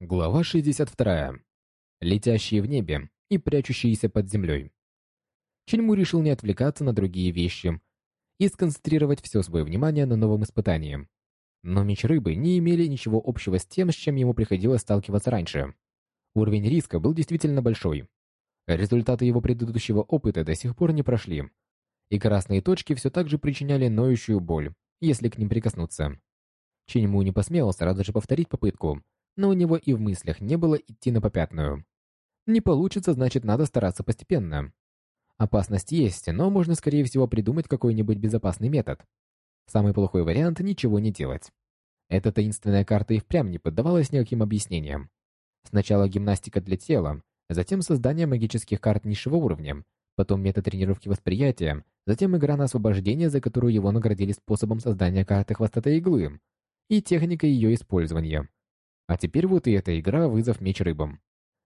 Глава 62. Летящие в небе и прячущиеся под землей. Ченьму решил не отвлекаться на другие вещи и сконцентрировать все свое внимание на новом испытании. Но меч рыбы не имели ничего общего с тем, с чем ему приходилось сталкиваться раньше. Уровень риска был действительно большой. Результаты его предыдущего опыта до сих пор не прошли, и красные точки все так же причиняли ноющую боль, если к ним прикоснуться. Ченьму не посмел сразу же повторить попытку, но у него и в мыслях не было идти на попятную. Не получится, значит, надо стараться постепенно. Опасность есть, но можно, скорее всего, придумать какой-нибудь безопасный метод. Самый плохой вариант – ничего не делать. Эта таинственная карта и впрямь не поддавалась никаким объяснениям. Сначала гимнастика для тела, затем создание магических карт низшего уровня, потом метод тренировки восприятия, затем игра на освобождение, за которую его наградили способом создания карты хвостатой иглы, и техника ее использования. А теперь вот и эта игра «Вызов меч рыбам».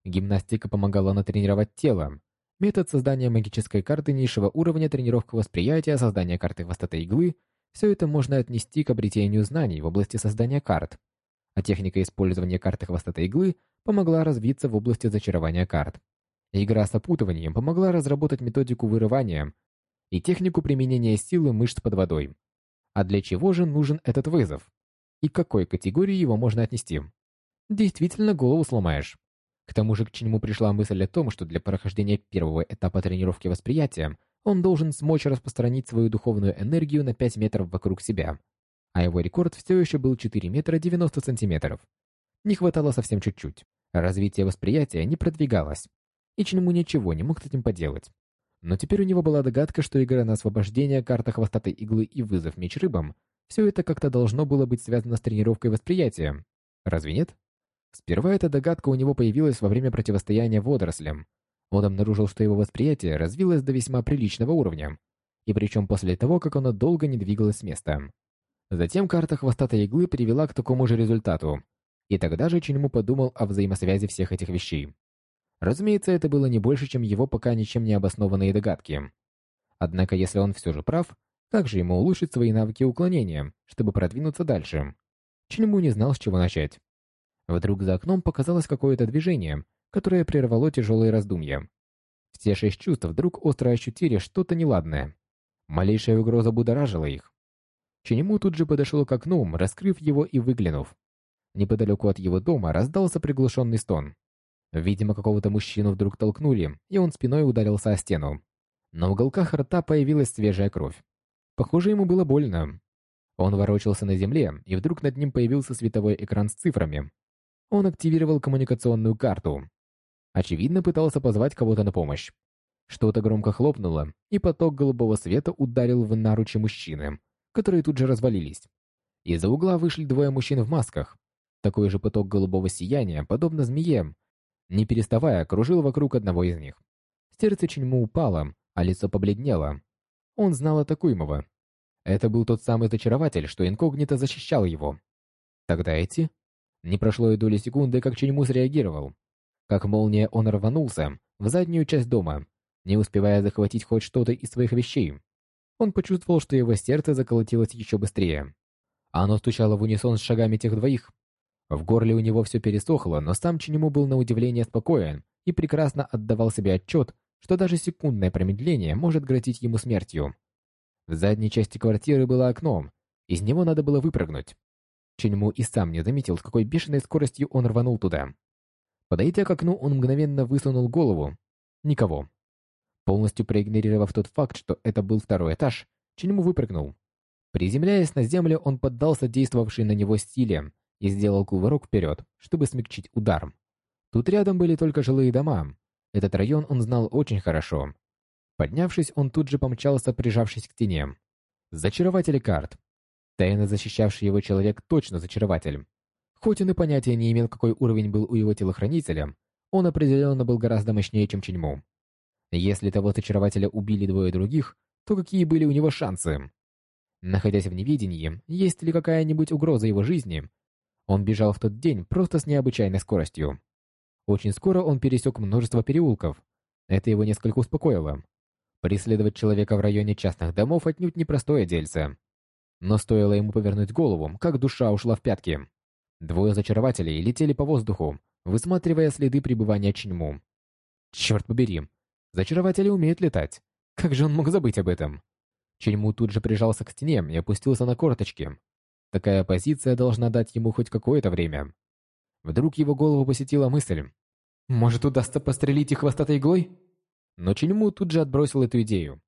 Гимнастика помогала натренировать тело. Метод создания магической карты низшего уровня, тренировка восприятия, создание карты хвостатой иглы – все это можно отнести к обретению знаний в области создания карт. А техника использования карты хвостатой иглы помогла развиться в области зачарования карт. Игра с опутыванием помогла разработать методику вырывания и технику применения силы мышц под водой. А для чего же нужен этот вызов? И к какой категории его можно отнести? Действительно голову сломаешь. К тому же к чему пришла мысль о том, что для прохождения первого этапа тренировки восприятия он должен смочь распространить свою духовную энергию на 5 метров вокруг себя. А его рекорд все еще был 4 метра 90 сантиметров. Не хватало совсем чуть-чуть. Развитие восприятия не продвигалось. И чему ничего не мог с этим поделать. Но теперь у него была догадка, что игра на освобождение, карта хвостатой иглы и вызов меч рыбам все это как-то должно было быть связано с тренировкой восприятия. Разве нет? Сперва эта догадка у него появилась во время противостояния водорослям. Он обнаружил, что его восприятие развилось до весьма приличного уровня, и причем после того, как оно долго не двигалось с места. Затем карта хвостатой иглы привела к такому же результату, и тогда же Чиньму подумал о взаимосвязи всех этих вещей. Разумеется, это было не больше, чем его пока ничем не обоснованные догадки. Однако, если он все же прав, как же ему улучшить свои навыки уклонения, чтобы продвинуться дальше? Чиньму не знал, с чего начать. Вдруг за окном показалось какое-то движение, которое прервало тяжелые раздумья. Все шесть чувств вдруг остро ощутили что-то неладное. Малейшая угроза будоражила их. Ченему тут же подошел к окну, раскрыв его и выглянув. Неподалеку от его дома раздался приглушенный стон. Видимо, какого-то мужчину вдруг толкнули, и он спиной ударился о стену. На уголках рта появилась свежая кровь. Похоже, ему было больно. Он ворочался на земле, и вдруг над ним появился световой экран с цифрами, он активировал коммуникационную карту. Очевидно, пытался позвать кого-то на помощь. Что-то громко хлопнуло, и поток голубого света ударил в наручи мужчины, которые тут же развалились. Из-за угла вышли двое мужчин в масках. Такой же поток голубого сияния, подобно змее, не переставая, кружил вокруг одного из них. Сердце Ченьму упало, а лицо побледнело. Он знал атакуемого. Это был тот самый зачарователь, что инкогнито защищал его. Тогда эти не прошло и доли секунды, как Ченьму среагировал. Как молния он рванулся в заднюю часть дома, не успевая захватить хоть что-то из своих вещей. Он почувствовал, что его сердце заколотилось еще быстрее. Оно стучало в унисон с шагами тех двоих. В горле у него все пересохло, но сам Ченему был на удивление спокоен и прекрасно отдавал себе отчет, что даже секундное промедление может грозить ему смертью. В задней части квартиры было окно, из него надо было выпрыгнуть. Ченьму и сам не заметил, с какой бешеной скоростью он рванул туда. Подойдя к окну, он мгновенно высунул голову. Никого. Полностью проигнорировав тот факт, что это был второй этаж, Ченьму выпрыгнул. Приземляясь на землю, он поддался действовавшей на него силе и сделал кувырок вперед, чтобы смягчить удар. Тут рядом были только жилые дома. Этот район он знал очень хорошо. Поднявшись, он тут же помчался, прижавшись к стене. Зачарователи карт. Тайно защищавший его человек точно зачарователь. Хоть он и понятия не имел, какой уровень был у его телохранителя, он определенно был гораздо мощнее, чем Ченьму. Если того зачарователя убили двое других, то какие были у него шансы? Находясь в неведении, есть ли какая-нибудь угроза его жизни, он бежал в тот день просто с необычайной скоростью. Очень скоро он пересек множество переулков. Это его несколько успокоило. Преследовать человека в районе частных домов отнюдь непростое дельце. Но стоило ему повернуть голову, как душа ушла в пятки. Двое зачарователей летели по воздуху, высматривая следы пребывания Чиньму. Черт побери, зачарователи умеют летать. Как же он мог забыть об этом? Чиньму тут же прижался к стене и опустился на корточки. Такая позиция должна дать ему хоть какое-то время. Вдруг его голову посетила мысль. Может, удастся пострелить их хвостатой иглой? Но Чиньму тут же отбросил эту идею.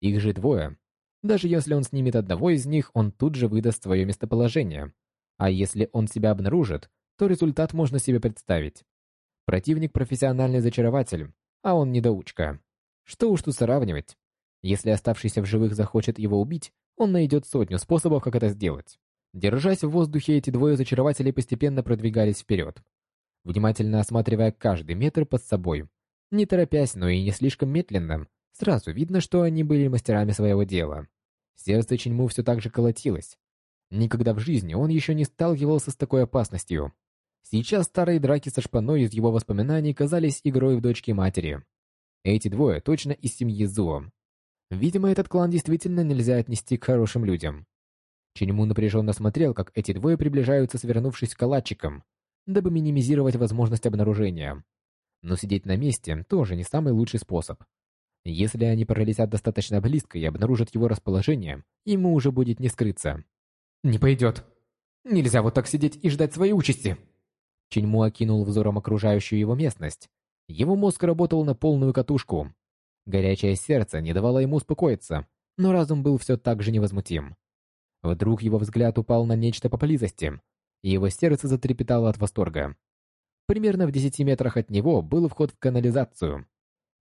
Их же двое. Даже если он снимет одного из них, он тут же выдаст свое местоположение. А если он себя обнаружит, то результат можно себе представить. Противник профессиональный зачарователь, а он недоучка. Что уж тут сравнивать. Если оставшийся в живых захочет его убить, он найдет сотню способов, как это сделать. Держась в воздухе, эти двое зачарователей постепенно продвигались вперед, внимательно осматривая каждый метр под собой. Не торопясь, но и не слишком медленно, сразу видно, что они были мастерами своего дела. Сердце Чиньму все так же колотилось. Никогда в жизни он еще не сталкивался с такой опасностью. Сейчас старые драки со шпаной из его воспоминаний казались игрой в дочке матери. Эти двое точно из семьи Зуо. Видимо, этот клан действительно нельзя отнести к хорошим людям. Чиньму напряженно смотрел, как эти двое приближаются, свернувшись калачиком, дабы минимизировать возможность обнаружения. Но сидеть на месте тоже не самый лучший способ. Если они пролетят достаточно близко и обнаружат его расположение, ему уже будет не скрыться. «Не пойдет. Нельзя вот так сидеть и ждать своей участи!» Чиньму окинул взором окружающую его местность. Его мозг работал на полную катушку. Горячее сердце не давало ему успокоиться, но разум был все так же невозмутим. Вдруг его взгляд упал на нечто поблизости, и его сердце затрепетало от восторга. Примерно в десяти метрах от него был вход в канализацию.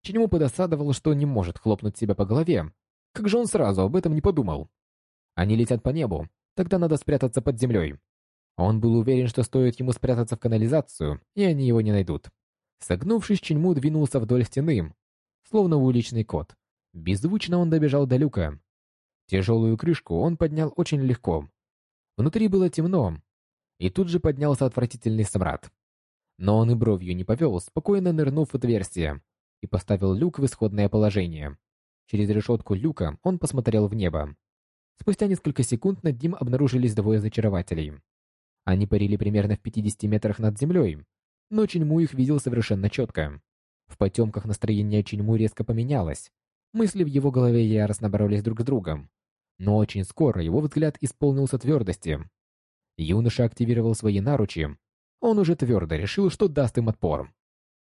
Чиньму подосадовал, что не может хлопнуть себя по голове. Как же он сразу об этом не подумал? Они летят по небу, тогда надо спрятаться под землей. Он был уверен, что стоит ему спрятаться в канализацию, и они его не найдут. Согнувшись, Чиньму двинулся вдоль стены, словно уличный кот. Беззвучно он добежал до люка, Тяжелую крышку он поднял очень легко. Внутри было темно, и тут же поднялся отвратительный смрад. Но он и бровью не повел, спокойно нырнув в отверстие, и поставил люк в исходное положение. Через решетку люка он посмотрел в небо. Спустя несколько секунд над ним обнаружились двое зачарователей. Они парили примерно в 50 метрах над землей, но Чиньму их видел совершенно четко. В потемках настроение Чиньму резко поменялось, Мысли в его голове яростно боролись друг с другом. Но очень скоро его взгляд исполнился твердости. Юноша активировал свои наручи. Он уже твердо решил, что даст им отпор.